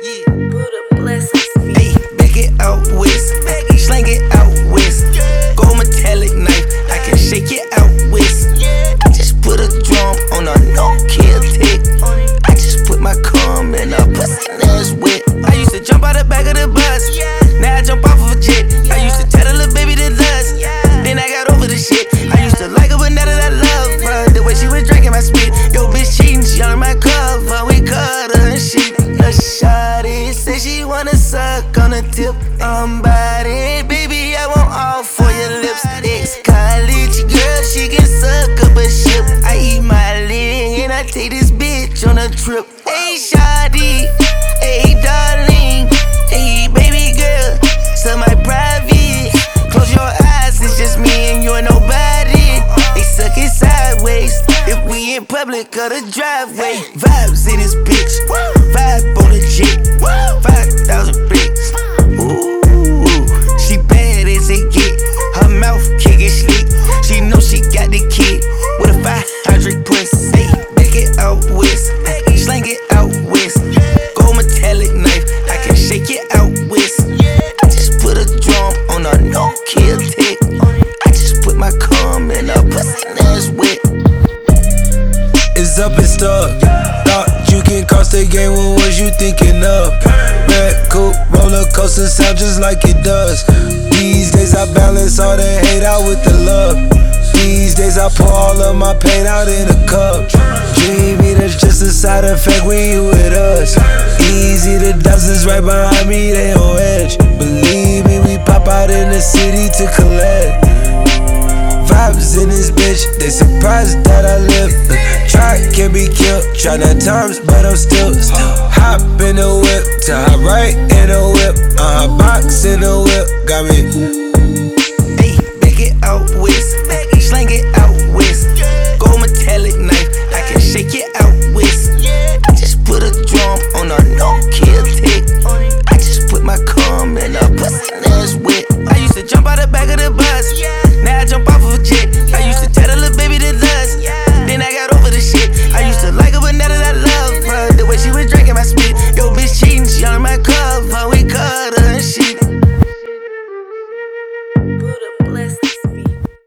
Yeah. Buddha blessings. Hey, back it out west. Slang it out west. Gold metallic knife. I can shake it out west. I just put a drum on a no kill tick. I just put my cum in a pussy that's wet. I used to jump out the back of the bus. Now I jump off of a jet. I used to tell the little baby to lust. Then I got over the shit. I used to like her, but now that I love her, the way she was drinking my spit. Yo, the tip. I'm body, baby, I want all for your lips. Ex college girl, she can suck up a ship. I eat my leg and I take this bitch on a trip. Hey, shawty, hey, darling, hey, baby girl, so my private. Close your eyes, it's just me and you and nobody. They suck it sideways if we in public or the driveway. Vibes in this bitch, that's wet. It's up and stuck. Thought you can cross the game, what was you thinking of? Red coupe, roller coaster sound just like it does. These days I balance all the hate out with the love. These days I pour all of my pain out in a cup. Dreamy, that's just a side effect when you with us. Easy, the dozens right behind me, they on edge. Believe me, we pop out in the city to collect. Vibes in this bitch, they surprised that I live. Try can be killed, try nine times, but I'm still, still hop in the whip, to hop right in the whip, uh, box in the whip, got me